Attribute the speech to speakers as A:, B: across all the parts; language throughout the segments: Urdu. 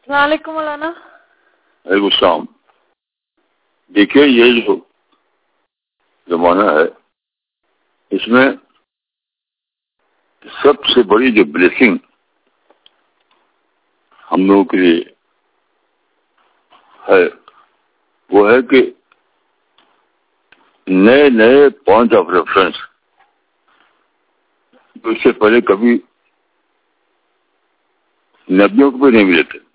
A: السلام علیکم مولانا۔
B: وعلیکم السلام۔ دیکھیے، یہ جو زمانہ ہے، اس میں سب سے بڑی جو بلیسنگ ہم لوگوں کے لیے ہے، وہ ہے کہ نئے نئے پوائنٹ آف ریفرنس جو اس سے پہلے کبھی نبیوں کو بھی نہیں ملے تھے۔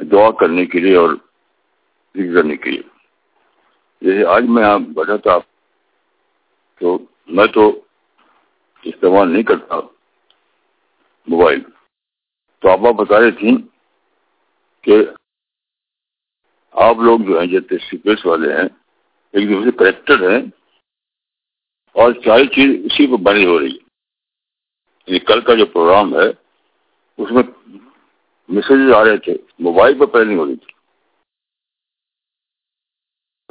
B: دعا کرنے کے لیے اور ذکر کرنے کے لیے۔ جیسے آج میں یہاں بیٹھا تھا، تو میں تو استعمال نہیں کرتا موبائل۔ تو آپ بتا رہی تھیں کہ آپ لوگ جو ہیں جیسے سیپیس والے ہیں، ایک دوسرے سے کریکٹر ہیں اور ساری چیز اسی پہ بنی ہو رہی ہے۔ یعنی کل کا جو پروگرام ہے، اس میں میسیجز آ رہے تھے، موبائل پہ پہلے نہیں ہو رہی تھی۔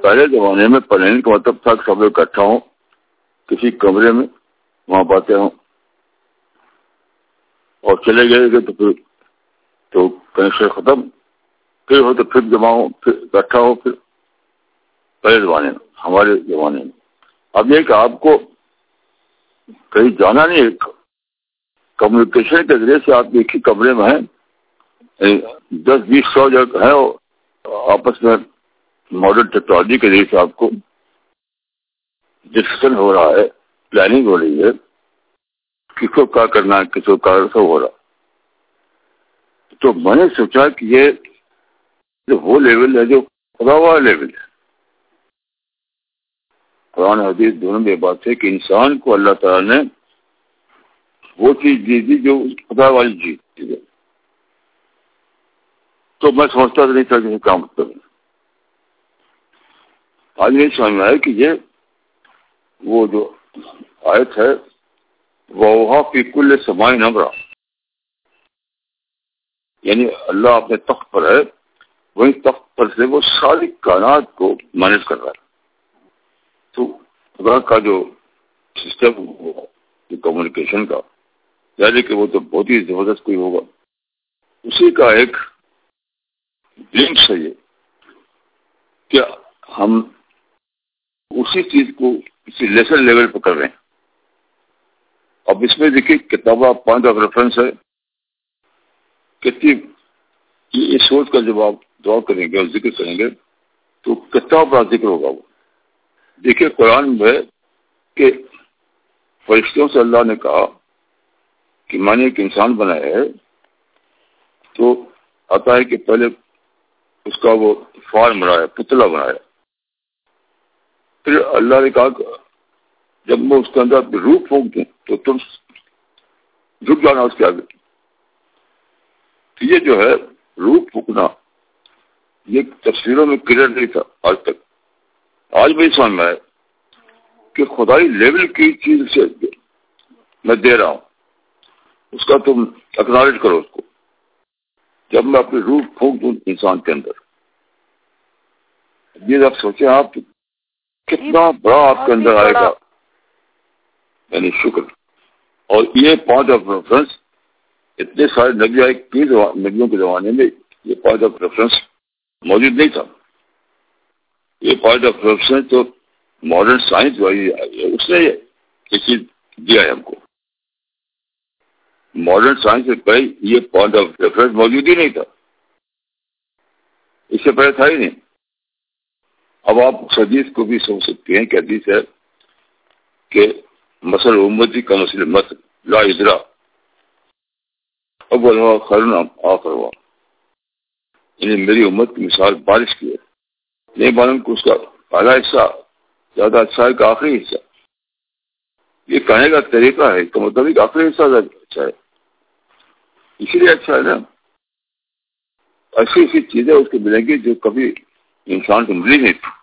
B: پہلے زمانے میں پڑھنے کا مطلب تھا کہ سب لوگ اکٹھا ہوں، کسی کمرے میں وہاں باتیں ہوں۔ اور چلے گئے گے تو پھر، تو کنیکشن ختم۔ پھر ہو تو پھر جمع ہو پھر اکٹھا ہو پھر۔ پہلے زمانے میں، ہمارے زمانے میں۔ اب یہ کہ آپ کو کہیں جانا نہیں ہے۔ کمیونیکیشن کے ذریعے سے آپ ایک ہی کمرے میں ہیں۔ یعنی دس بیس سو جگہ ہیں آپس میں ماڈرن ٹیکنالوجی کے ذریعے سے آپ کو ڈسکشن ہو رہا ہے پلاننگ ہو رہی ہے کس کو کیا کرنا ہے، کس کو کیا سب ہو رہا تو میں نے سوچا کہ یہ جو وہ لیول ہے، جو خدا ہوا لیول ہے۔ قرآن حدیث دونوں میں بات ہے کہ انسان کو اللہ تعالیٰ نے وہ چیز دی تھی جو خدا والی چیز تھی۔ تو میں سمجھتا نہیں تھا کہ کیا مطلب ہے۔ آج نہیں سمجھ میں آیا کہ یہ وہ جو آیت ہے وہ کی کل سمائن نمرہ یعنی اللہ اپنے تخت پر ہے، وہی تخت پر سے وہ ساری کائنات کو مینج کر رہا ہے۔ تو خدا کا جو سسٹم جو کمیونیکیشن کا یعنی کہ وہ تو بہت ہی زبردست کوئی ہوگا۔ اسی کا ایک لنکس ہے یہ کہ ہم اسی چیز کو اسی لیسن لیول پہ کر رہے ہیں۔ اب اس میں دیکھیے کتابہ پوائنٹ آف ریفرنس ہے۔ کتنی یہ سوچ کر جب آپ دعا کریں گے اور ذکر کریں گے تو کتنا بڑا ذکر ہوگا وہ۔ دیکھیے قرآن میں کہ فرشتوں سے اللہ نے کہا کہ میں نے ایک انسان بنایا ہے تو آتا ہے کہ پہلے اس کا وہ فارم بنایا، پتلا بنایا۔ پھر اللہ نے کہا کہ جب میں اس کے اندر روح پھونک دوں، تو تم جھک جانا اس کے آگے۔ تو یہ جو ہے، روح پھونکنا، یہ تصویروں میں کلیئر نہیں تھا آج تک۔ آج بھی سمجھ میں ہے کہ خدائی لیول کی چیز سے میں دے رہا ہوں۔ اس کا تم اکنالج کرو اس کو۔ جب میں اپنی روح پھونک دوں انسان کے اندر۔ یہ آپ سوچیں آپ کتنا بڑا آپ کے اندر آئے گا۔ یعنی شکر۔ اور یہ پوائنٹ آف ریفرنس اتنے سارے نبی آئے نبیوں کے زمانے میں یہ پوائنٹ آف ریفرنس موجود نہیں تھا۔ یہ پوائنٹ آف ریفرنس تو ماڈرن سائنس والی اس نے یہ چیز دیا ہے ہم کو۔ ماڈرن سائنس سے پہلے یہ پوائنٹ آف ریفرنس موجود ہی نہیں تھا۔ اس سے پہلے تھا ہی نہیں۔ اب آپ حدیث کو بھی سمجھ سکتے ہیں کہ حدیث ہے کہ مسل امتی کا مسئلہ مت، لا ادرا اب خرنا آخر ہوا۔ یعنی میری امت کی مثال بارش کی ہے۔ نہیں معلوم کہ اس کا پہلا حصہ زیادہ اچھا ہے کہ آخری حصہ۔ یہ کہنے کا طریقہ ہے اس کا مطلب آخری حصہ زیادہ اچھا ہے۔ اسی لیے اچھا ہے نا۔ ایسی ایسی چیزیں اس کو ملیں گی جو کبھی انسان کو ملی نہیں۔ تھی